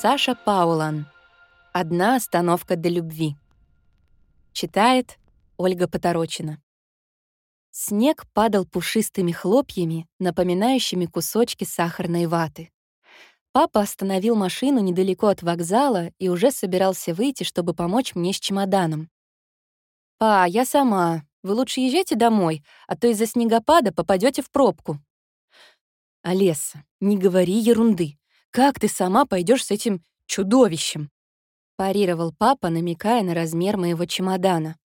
Саша Паулан. «Одна остановка до любви». Читает Ольга Поторочина. Снег падал пушистыми хлопьями, напоминающими кусочки сахарной ваты. Папа остановил машину недалеко от вокзала и уже собирался выйти, чтобы помочь мне с чемоданом. «Па, я сама. Вы лучше езжайте домой, а то из-за снегопада попадете в пробку». «Олеса, не говори ерунды. Как ты сама пойдешь с этим чудовищем?» парировал папа, намекая на размер моего чемодана.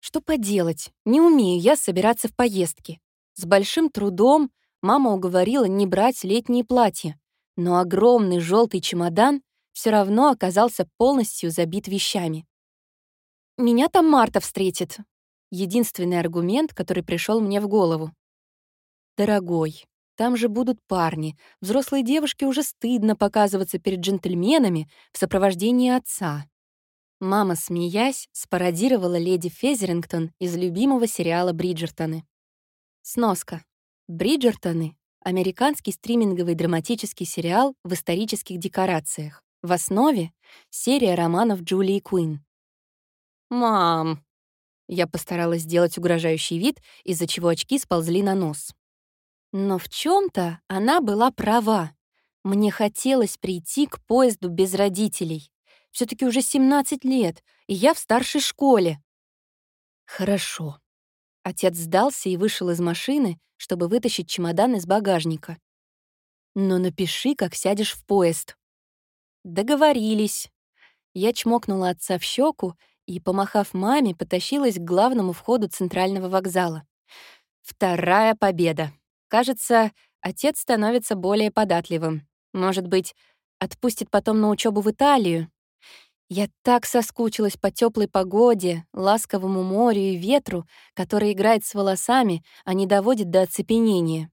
«Что поделать? Не умею я собираться в поездки. С большим трудом мама уговорила не брать летние платья, но огромный желтый чемодан все равно оказался полностью забит вещами. «Меня там Марта встретит», — единственный аргумент, который пришел мне в голову. «Дорогой, там же будут парни. Взрослой девушке уже стыдно показываться перед джентльменами в сопровождении отца». Мама, смеясь, спародировала леди Фезерингтон из любимого сериала «Бриджертоны». Сноска. «Бриджертоны» — американский стриминговый драматический сериал в исторических декорациях. В основе — серия романов Джулии Куин. «Мам!» Я постаралась сделать угрожающий вид, из-за чего очки сползли на нос. Но в чем то она была права. Мне хотелось прийти к поезду без родителей. все таки уже 17 лет, и я в старшей школе. Хорошо. Отец сдался и вышел из машины, чтобы вытащить чемодан из багажника. Но напиши, как сядешь в поезд. Договорились. Я чмокнула отца в щеку и, помахав маме, потащилась к главному входу центрального вокзала. Вторая победа. Кажется, отец становится более податливым. Может быть, отпустит потом на учебу в Италию. Я так соскучилась по теплой погоде, ласковому морю и ветру, который играет с волосами, а не доводит до оцепенения.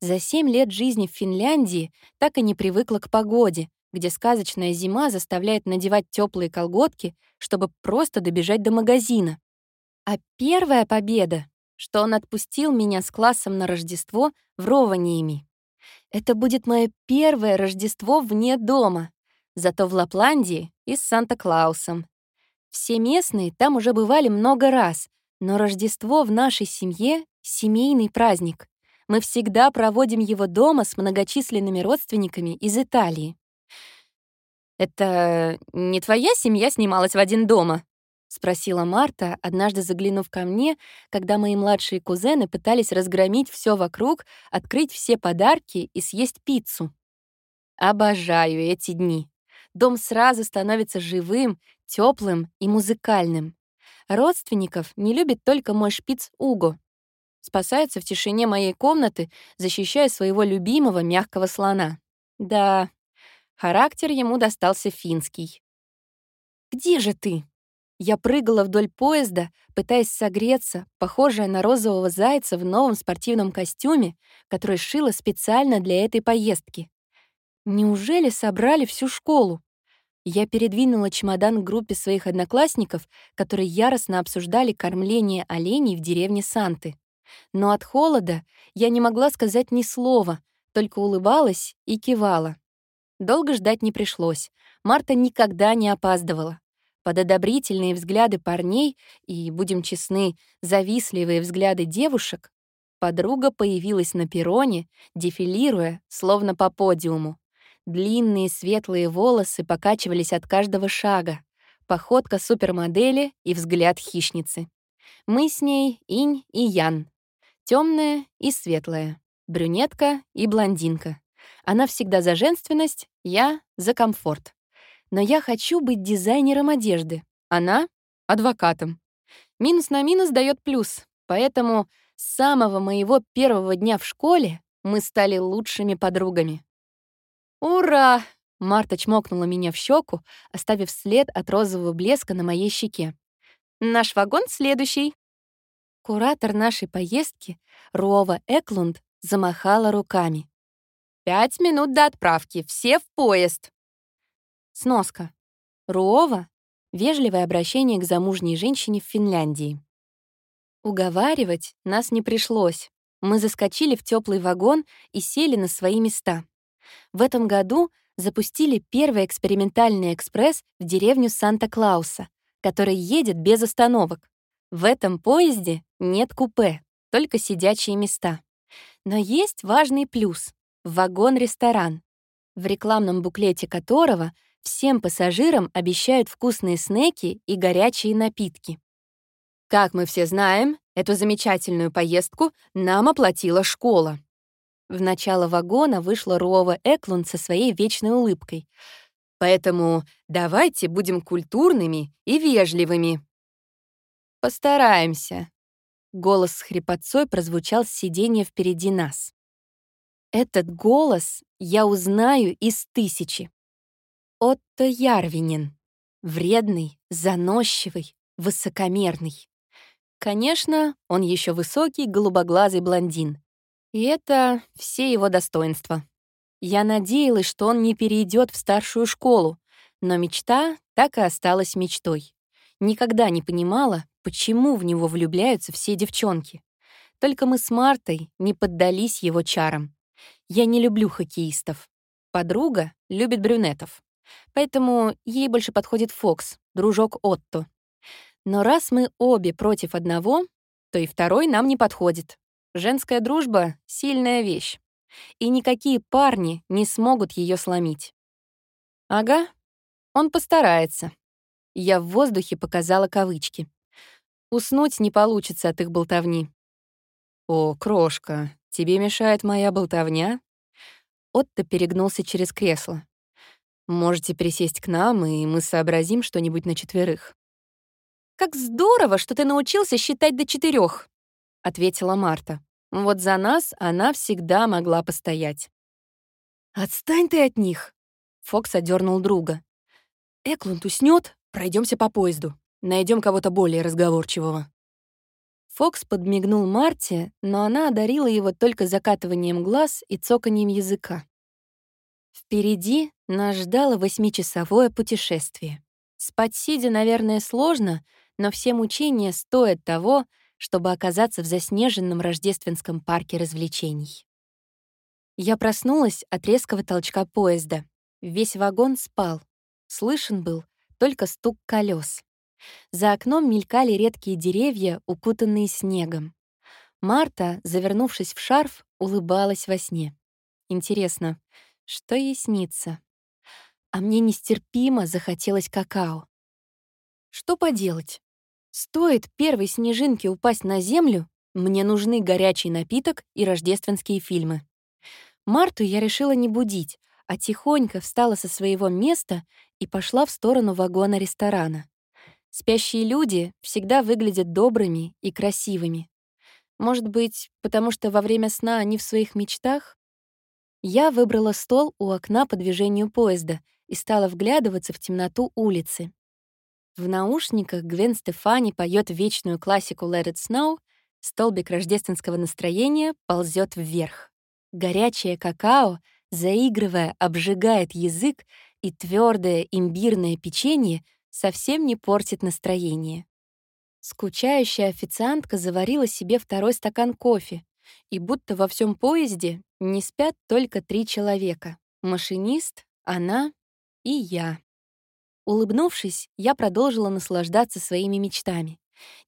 За семь лет жизни в Финляндии так и не привыкла к погоде, где сказочная зима заставляет надевать теплые колготки, чтобы просто добежать до магазина. А первая победа, что он отпустил меня с классом на Рождество в Рованиями. Это будет мое первое Рождество вне дома, зато в Лапландии и с Санта-Клаусом. Все местные там уже бывали много раз, но Рождество в нашей семье — семейный праздник. Мы всегда проводим его дома с многочисленными родственниками из Италии. «Это не твоя семья снималась в один дома?» — спросила Марта, однажды заглянув ко мне, когда мои младшие кузены пытались разгромить все вокруг, открыть все подарки и съесть пиццу. Обожаю эти дни. Дом сразу становится живым, теплым и музыкальным. Родственников не любит только мой шпиц Уго. Спасается в тишине моей комнаты, защищая своего любимого мягкого слона. Да, Характер ему достался финский. «Где же ты?» Я прыгала вдоль поезда, пытаясь согреться, похожая на розового зайца в новом спортивном костюме, который шила специально для этой поездки. Неужели собрали всю школу? Я передвинула чемодан к группе своих одноклассников, которые яростно обсуждали кормление оленей в деревне Санты. Но от холода я не могла сказать ни слова, только улыбалась и кивала. Долго ждать не пришлось. Марта никогда не опаздывала. Под одобрительные взгляды парней и, будем честны, завистливые взгляды девушек, подруга появилась на перроне, дефилируя, словно по подиуму. Длинные светлые волосы покачивались от каждого шага, походка супермодели и взгляд хищницы. Мы с ней инь и ян, темная и светлая, брюнетка и блондинка. Она всегда за женственность, я — за комфорт. Но я хочу быть дизайнером одежды, она — адвокатом. Минус на минус дает плюс, поэтому с самого моего первого дня в школе мы стали лучшими подругами. «Ура!» — Марта чмокнула меня в щеку, оставив след от розового блеска на моей щеке. «Наш вагон следующий». Куратор нашей поездки, Рова Эклунд, замахала руками. Пять минут до отправки. Все в поезд. Сноска. Руова — вежливое обращение к замужней женщине в Финляндии. Уговаривать нас не пришлось. Мы заскочили в теплый вагон и сели на свои места. В этом году запустили первый экспериментальный экспресс в деревню Санта-Клауса, который едет без остановок. В этом поезде нет купе, только сидячие места. Но есть важный плюс — вагон-ресторан, в рекламном буклете которого всем пассажирам обещают вкусные снеки и горячие напитки. Как мы все знаем, эту замечательную поездку нам оплатила школа. В начало вагона вышла Рова Эклунд со своей вечной улыбкой. Поэтому давайте будем культурными и вежливыми. Постараемся. Голос с хрипотцой прозвучал с сиденья впереди нас. Этот голос я узнаю из тысячи. Отто Ярвинин. Вредный, заносчивый, высокомерный. Конечно, он еще высокий, голубоглазый блондин. И это все его достоинства. Я надеялась, что он не перейдет в старшую школу, но мечта так и осталась мечтой. Никогда не понимала, почему в него влюбляются все девчонки. Только мы с Мартой не поддались его чарам. Я не люблю хоккеистов. Подруга любит брюнетов. Поэтому ей больше подходит Фокс, дружок Отто. Но раз мы обе против одного, то и второй нам не подходит. Женская дружба — сильная вещь. И никакие парни не смогут ее сломить. Ага, он постарается. Я в воздухе показала кавычки. Уснуть не получится от их болтовни. «О, крошка, тебе мешает моя болтовня?» Отто перегнулся через кресло. «Можете присесть к нам, и мы сообразим что-нибудь на четверых». «Как здорово, что ты научился считать до четырех, ответила Марта. Вот за нас она всегда могла постоять. «Отстань ты от них!» Фокс одернул друга. «Эклунд уснет, пройдемся по поезду. Найдем кого-то более разговорчивого». Фокс подмигнул Марте, но она одарила его только закатыванием глаз и цоканием языка. Впереди нас ждало восьмичасовое путешествие. Спать сидя, наверное, сложно, но все мучения стоят того, чтобы оказаться в заснеженном рождественском парке развлечений. Я проснулась от резкого толчка поезда. Весь вагон спал. Слышен был только стук колес. За окном мелькали редкие деревья, укутанные снегом. Марта, завернувшись в шарф, улыбалась во сне. Интересно, что ей снится? А мне нестерпимо захотелось какао. Что поделать? Стоит первой снежинке упасть на землю, мне нужны горячий напиток и рождественские фильмы. Марту я решила не будить, а тихонько встала со своего места и пошла в сторону вагона ресторана. Спящие люди всегда выглядят добрыми и красивыми. Может быть, потому что во время сна они в своих мечтах? Я выбрала стол у окна по движению поезда и стала вглядываться в темноту улицы. В наушниках Гвен Стефани поет вечную классику «Let It Snow», столбик рождественского настроения ползет вверх. Горячее какао, заигрывая, обжигает язык, и твердое имбирное печенье совсем не портит настроение. Скучающая официантка заварила себе второй стакан кофе, и будто во всем поезде не спят только три человека — машинист, она и я. Улыбнувшись, я продолжила наслаждаться своими мечтами.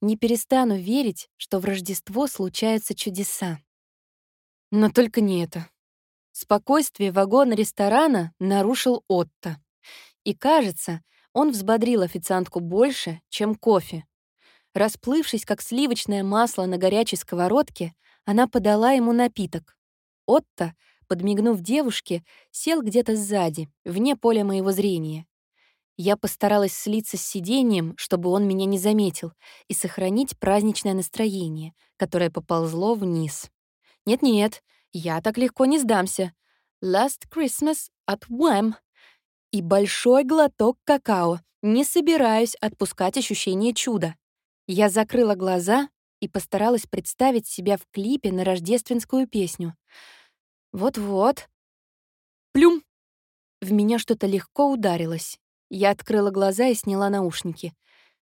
Не перестану верить, что в Рождество случаются чудеса. Но только не это. Спокойствие вагона ресторана нарушил Отто. И, кажется, он взбодрил официантку больше, чем кофе. Расплывшись, как сливочное масло на горячей сковородке, она подала ему напиток. Отто, подмигнув девушке, сел где-то сзади, вне поля моего зрения. Я постаралась слиться с сиденьем, чтобы он меня не заметил, и сохранить праздничное настроение, которое поползло вниз. Нет-нет, я так легко не сдамся. Last Christmas at Wham! И большой глоток какао. Не собираюсь отпускать ощущение чуда. Я закрыла глаза и постаралась представить себя в клипе на рождественскую песню. Вот-вот. Плюм! В меня что-то легко ударилось, я открыла глаза и сняла наушники.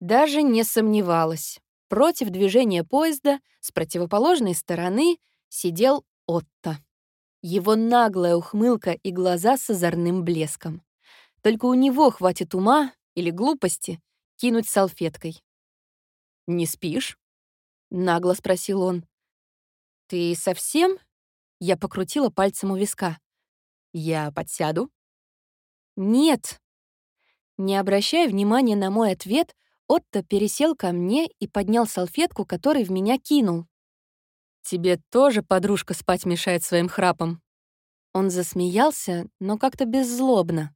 Даже не сомневалась. Против движения поезда с противоположной стороны сидел Отто. Его наглая ухмылка и глаза с озорным блеском. Только у него хватит ума или глупости кинуть салфеткой. «Не спишь?» — нагло спросил он. «Ты совсем?» — я покрутила пальцем у виска. «Я подсяду?» «Нет». Не обращая внимания на мой ответ, Отто пересел ко мне и поднял салфетку, который в меня кинул. «Тебе тоже подружка спать мешает своим храпом?» Он засмеялся, но как-то беззлобно.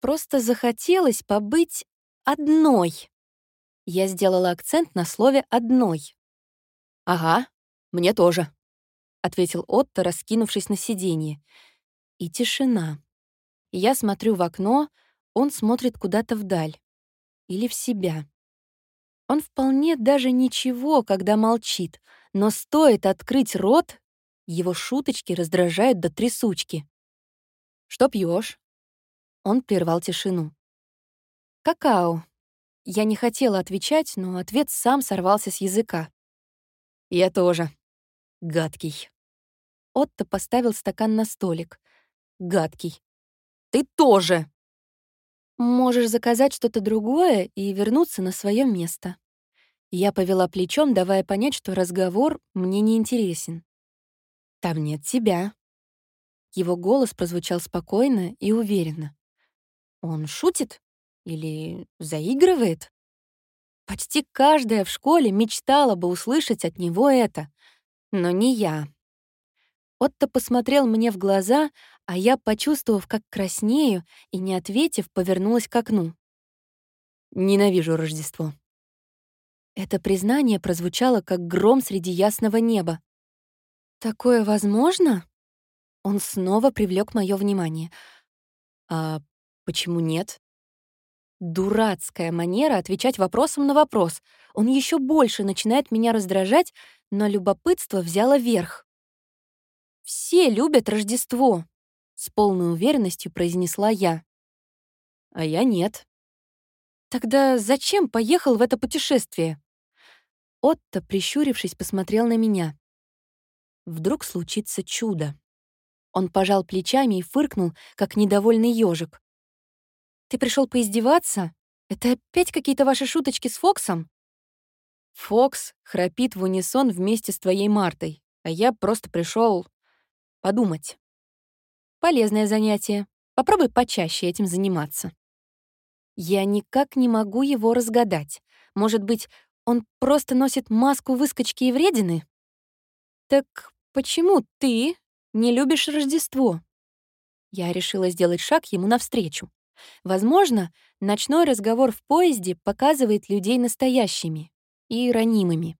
«Просто захотелось побыть одной». Я сделала акцент на слове «одной». «Ага, мне тоже», — ответил Отто, раскинувшись на сиденье. И тишина. Я смотрю в окно, он смотрит куда-то вдаль или в себя. Он вполне даже ничего, когда молчит, но стоит открыть рот, его шуточки раздражают до трясучки. «Что пьешь? Он прервал тишину. «Какао». Я не хотела отвечать, но ответ сам сорвался с языка. «Я тоже. Гадкий». Отто поставил стакан на столик. «Гадкий. Ты тоже!» Можешь заказать что-то другое и вернуться на свое место. Я повела плечом, давая понять, что разговор мне не интересен. Там нет тебя. Его голос прозвучал спокойно и уверенно. Он шутит или заигрывает? Почти каждая в школе мечтала бы услышать от него это, но не я. Отто посмотрел мне в глаза, а я, почувствовав, как краснею, и не ответив, повернулась к окну. «Ненавижу Рождество». Это признание прозвучало, как гром среди ясного неба. «Такое возможно?» Он снова привлек мое внимание. «А почему нет?» Дурацкая манера отвечать вопросом на вопрос. Он еще больше начинает меня раздражать, но любопытство взяло верх. Все любят Рождество», — с полной уверенностью произнесла я. «А я нет». «Тогда зачем поехал в это путешествие?» Отто, прищурившись, посмотрел на меня. Вдруг случится чудо. Он пожал плечами и фыркнул, как недовольный ежик. «Ты пришел поиздеваться? Это опять какие-то ваши шуточки с Фоксом?» Фокс храпит в унисон вместе с твоей Мартой, а я просто пришел подумать. Полезное занятие. Попробуй почаще этим заниматься. Я никак не могу его разгадать. Может быть, он просто носит маску выскочки и вредины? Так почему ты не любишь Рождество? Я решила сделать шаг ему навстречу. Возможно, ночной разговор в поезде показывает людей настоящими и ранимыми.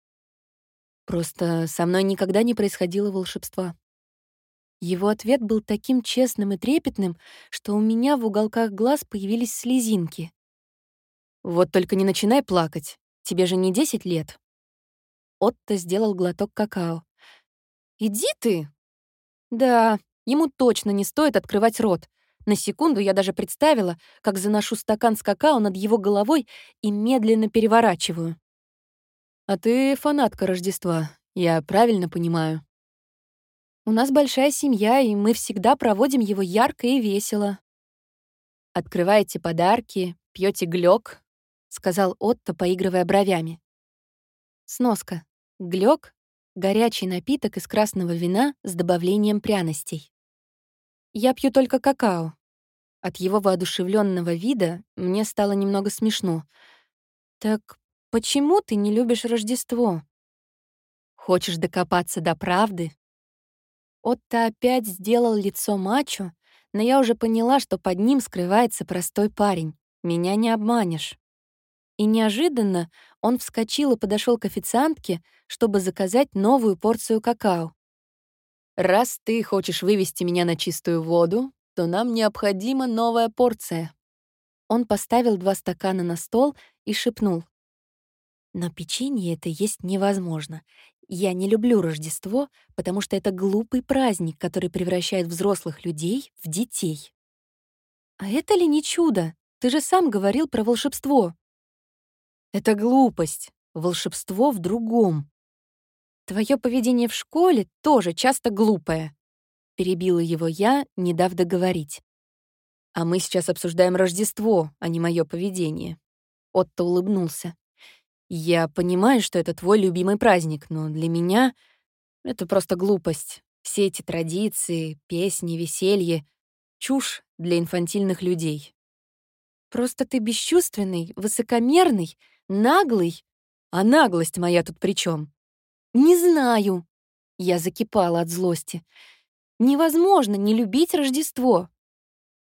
Просто со мной никогда не происходило волшебства. Его ответ был таким честным и трепетным, что у меня в уголках глаз появились слезинки. «Вот только не начинай плакать. Тебе же не десять лет». Отто сделал глоток какао. «Иди ты!» «Да, ему точно не стоит открывать рот. На секунду я даже представила, как заношу стакан с какао над его головой и медленно переворачиваю. «А ты фанатка Рождества, я правильно понимаю?» У нас большая семья, и мы всегда проводим его ярко и весело. Открываете подарки, пьете глёк, сказал Отто, поигрывая бровями. Сноска. Глёк — горячий напиток из красного вина с добавлением пряностей. Я пью только какао. От его воодушевленного вида мне стало немного смешно. Так почему ты не любишь Рождество? Хочешь докопаться до правды? Отто опять сделал лицо мачо, но я уже поняла, что под ним скрывается простой парень. Меня не обманешь. И неожиданно он вскочил и подошел к официантке, чтобы заказать новую порцию какао. «Раз ты хочешь вывести меня на чистую воду, то нам необходима новая порция». Он поставил два стакана на стол и шепнул. «Но печенье это есть невозможно. Я не люблю Рождество, потому что это глупый праздник, который превращает взрослых людей в детей. А это ли не чудо? Ты же сам говорил про волшебство. Это глупость. Волшебство в другом. Твое поведение в школе тоже часто глупое. Перебила его я, не дав договорить. «А мы сейчас обсуждаем Рождество, а не мое поведение». Отто улыбнулся. «Я понимаю, что это твой любимый праздник, но для меня это просто глупость. Все эти традиции, песни, веселье — чушь для инфантильных людей». «Просто ты бесчувственный, высокомерный, наглый. А наглость моя тут при чем? «Не знаю». Я закипала от злости. «Невозможно не любить Рождество».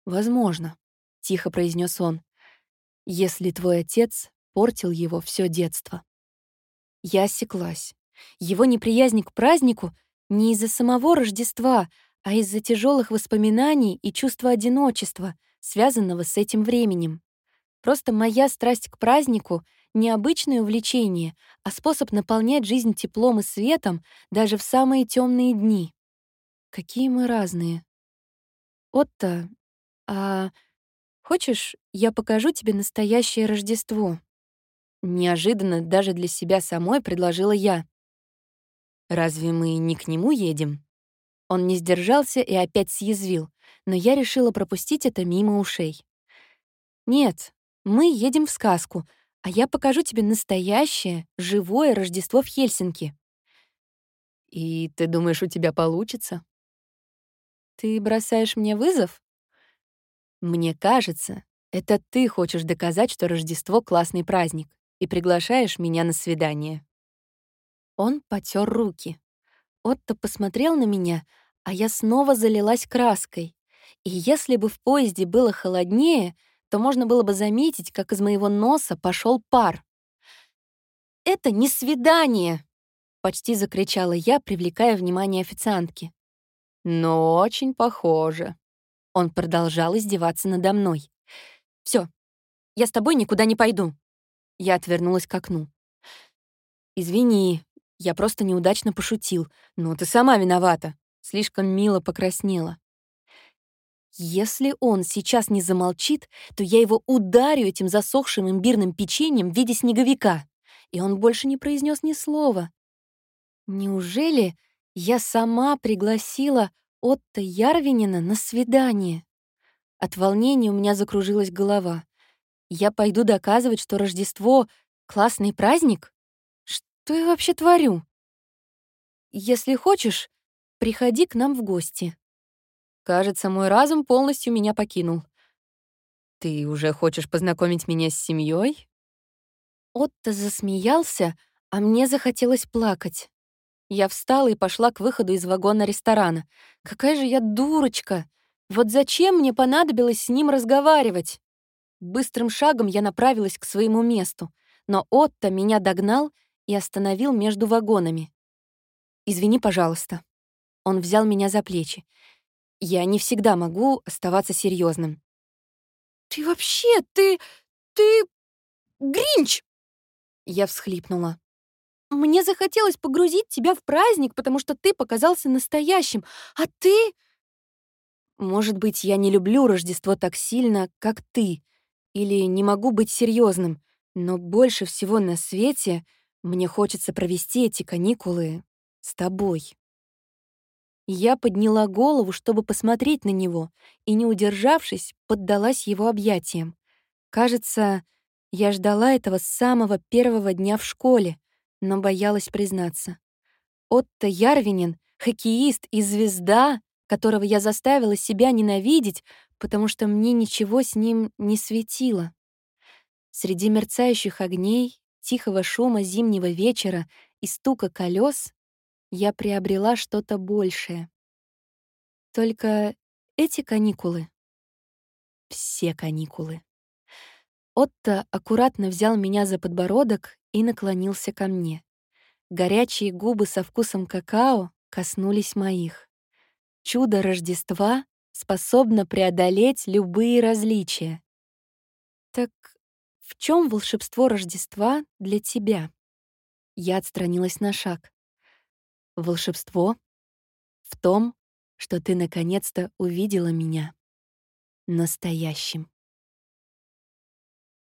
«Возможно», — тихо произнес он, «если твой отец портил его все детство». Я осеклась. Его неприязнь к празднику не из-за самого Рождества, а из-за тяжелых воспоминаний и чувства одиночества, связанного с этим временем. Просто моя страсть к празднику не обычное увлечение, а способ наполнять жизнь теплом и светом даже в самые темные дни. Какие мы разные. Отто, а хочешь, я покажу тебе настоящее Рождество? Неожиданно даже для себя самой предложила я. Разве мы не к нему едем? Он не сдержался и опять съязвил, но я решила пропустить это мимо ушей. Нет, мы едем в сказку — а я покажу тебе настоящее, живое Рождество в Хельсинки. И ты думаешь, у тебя получится? Ты бросаешь мне вызов? Мне кажется, это ты хочешь доказать, что Рождество — классный праздник, и приглашаешь меня на свидание. Он потер руки. Отто посмотрел на меня, а я снова залилась краской. И если бы в поезде было холоднее — то можно было бы заметить, как из моего носа пошел пар. «Это не свидание!» — почти закричала я, привлекая внимание официантки. «Но очень похоже». Он продолжал издеваться надо мной. Все, я с тобой никуда не пойду». Я отвернулась к окну. «Извини, я просто неудачно пошутил, но ты сама виновата». Слишком мило покраснела. Если он сейчас не замолчит, то я его ударю этим засохшим имбирным печеньем в виде снеговика. И он больше не произнес ни слова. Неужели я сама пригласила Отто Ярвинина на свидание? От волнения у меня закружилась голова. Я пойду доказывать, что Рождество — классный праздник? Что я вообще творю? Если хочешь, приходи к нам в гости. Кажется, мой разум полностью меня покинул. «Ты уже хочешь познакомить меня с семьей? Отто засмеялся, а мне захотелось плакать. Я встала и пошла к выходу из вагона ресторана. Какая же я дурочка! Вот зачем мне понадобилось с ним разговаривать? Быстрым шагом я направилась к своему месту, но Отто меня догнал и остановил между вагонами. «Извини, пожалуйста». Он взял меня за плечи. Я не всегда могу оставаться серьезным. «Ты вообще, ты... ты... Гринч!» Я всхлипнула. «Мне захотелось погрузить тебя в праздник, потому что ты показался настоящим, а ты...» «Может быть, я не люблю Рождество так сильно, как ты, или не могу быть серьезным, но больше всего на свете мне хочется провести эти каникулы с тобой». Я подняла голову, чтобы посмотреть на него, и, не удержавшись, поддалась его объятиям. Кажется, я ждала этого с самого первого дня в школе, но боялась признаться. Отто Ярвинин — хоккеист и звезда, которого я заставила себя ненавидеть, потому что мне ничего с ним не светило. Среди мерцающих огней, тихого шума зимнего вечера и стука колес я приобрела что-то большее. Только эти каникулы — все каникулы. Отто аккуратно взял меня за подбородок и наклонился ко мне. Горячие губы со вкусом какао коснулись моих. Чудо Рождества способно преодолеть любые различия. Так в чем волшебство Рождества для тебя? Я отстранилась на шаг. Волшебство в том, что ты наконец-то увидела меня настоящим.